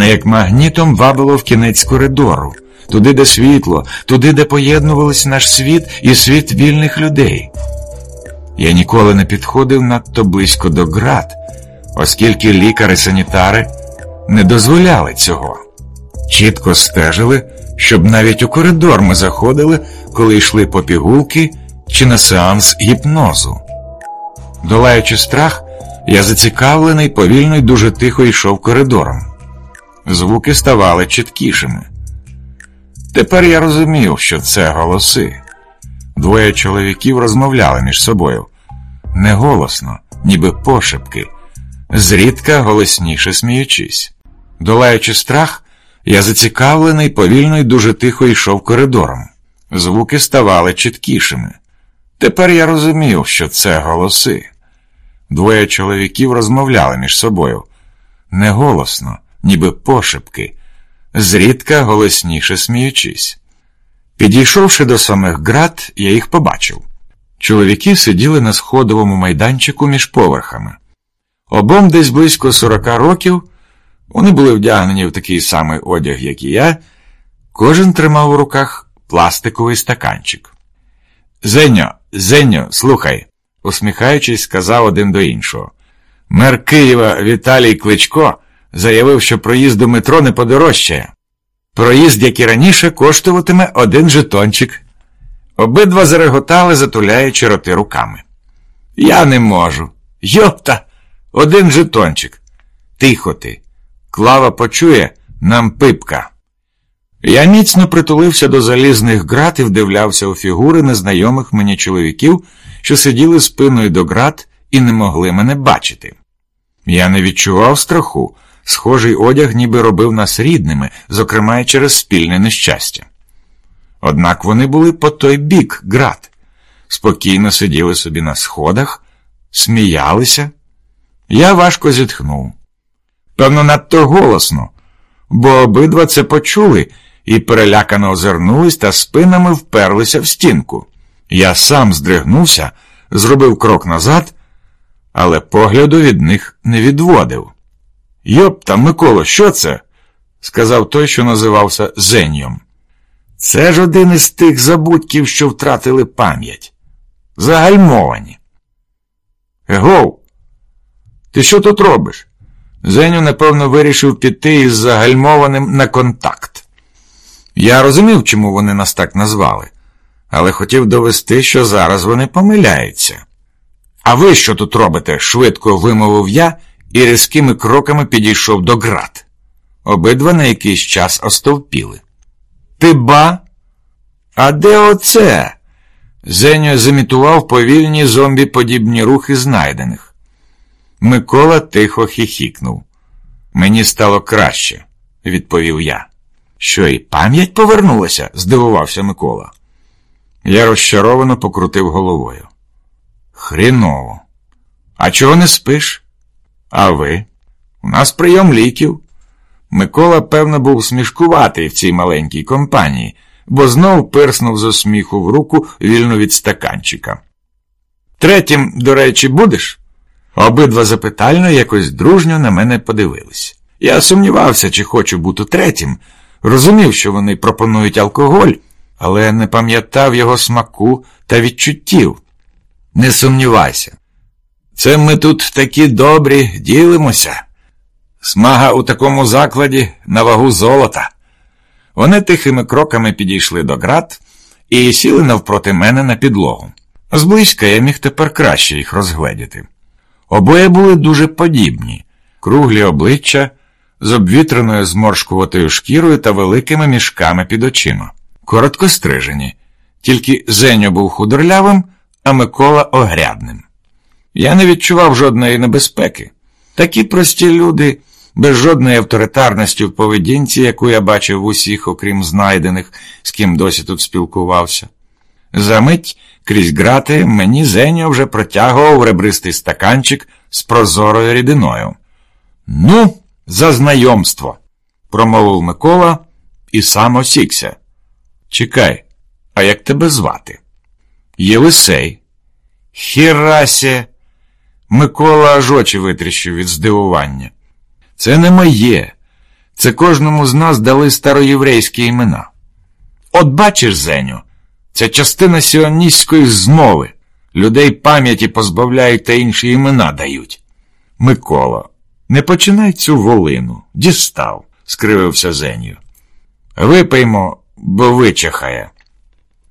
Мене як магнітом вабило в кінець коридору, туди, де світло, туди, де поєднувалися наш світ і світ вільних людей. Я ніколи не підходив надто близько до град, оскільки лікари-санітари не дозволяли цього. Чітко стежили, щоб навіть у коридор ми заходили, коли йшли по пігулки чи на сеанс гіпнозу. Долаючи страх, я зацікавлений, повільно й дуже тихо йшов коридором. Звуки ставали чіткішими. Тепер я розумів, що це голоси. Двоє чоловіків розмовляли між собою неголосно, ніби пошепки, зрідка голосніше сміючись. Долаючи страх, я зацікавлений, повільно й дуже тихо йшов коридором. Звуки ставали чіткішими. Тепер я розумів, що це голоси. Двоє чоловіків розмовляли між собою неголосно, ніби пошепки, зрідка голосніше сміючись. Підійшовши до самих град, я їх побачив. Чоловіки сиділи на сходовому майданчику між поверхами. Обом десь близько сорока років вони були вдягнені в такий самий одяг, як і я, кожен тримав у руках пластиковий стаканчик. Зеньо, Зеньо, слухай, усміхаючись, сказав один до іншого. Мер Києва Віталій Кличко заявив, що проїзд до метро не подорожчає. Проїзд, як і раніше, коштуватиме один жетончик. Обидва зареготали, затуляючи роти руками. Я не можу. Йопта, один жетончик. Тихо ти. Клава почує нам пипка. Я міцно притулився до залізних грат і вдивлявся у фігури незнайомих мені чоловіків, що сиділи спиною до грат і не могли мене бачити. Я не відчував страху, схожий одяг ніби робив нас рідними, зокрема й через спільне нещастя. Однак вони були по той бік град, спокійно сиділи собі на сходах, сміялися. Я важко зітхнув. Певно, надто голосно, бо обидва це почули і перелякано озирнулись та спинами вперлися в стінку. Я сам здригнувся, зробив крок назад, але погляду від них не відводив. Йопта, Миколо, що це? сказав той, що називався Зеньом. Це ж один із тих забудьків, що втратили пам'ять. Загальмовані. Гов, ти що тут робиш? Зеню, напевно, вирішив піти із загальмованим на контакт. Я розумів, чому вони нас так назвали, але хотів довести, що зараз вони помиляються. А ви що тут робите? швидко вимовив я і різкими кроками підійшов до град. Обидва на якийсь час остовпіли. Ти ба? А де оце? Зеню зімітував повільні зомбі подібні рухи знайдених. Микола тихо хіхікнув. Мені стало краще, відповів я. Що і пам'ять повернулася? здивувався Микола. Я розчаровано покрутив головою. Хріново. А чого не спиш? А ви? У нас прийом ліків. Микола, певно, був смішкуватий в цій маленькій компанії, бо знов пирснув з сміху в руку вільно від стаканчика. Третім, до речі, будеш? Обидва запитально якось дружньо на мене подивились. Я сумнівався, чи хочу бути третім, розумів, що вони пропонують алкоголь, але не пам'ятав його смаку та відчуттів. Не сумнівайся. Це ми тут такі добрі ділимося. Смага у такому закладі на вагу золота. Вони тихими кроками підійшли до град і сіли навпроти мене на підлогу. Зблизька я міг тепер краще їх розгледіти. Обоє були дуже подібні, круглі обличчя з обвітреною зморшкуватою шкірою та великими мішками під очима, коротко стрижені, тільки Зеньо був худорлявим, а Микола огрядним. Я не відчував жодної небезпеки. Такі прості люди, без жодної авторитарності в поведінці, яку я бачив в усіх, окрім знайдених, з ким досі тут спілкувався. Замить крізь грати мені Зеньо вже протягував ребристий стаканчик з прозорою рідиною. Ну, за знайомство, промовив Микола і сам осікся. Чекай, а як тебе звати? Єлисей. Хірасє. Микола аж очі витріщив від здивування. Це не моє, Це кожному з нас дали староєврейські імена. От бачиш, Зеню, це частина сіоністської змови. Людей пам'яті позбавляють та інші імена дають. Микола, не починай цю волину. Дістав, скривився Зеню. Випиймо, бо вичахає.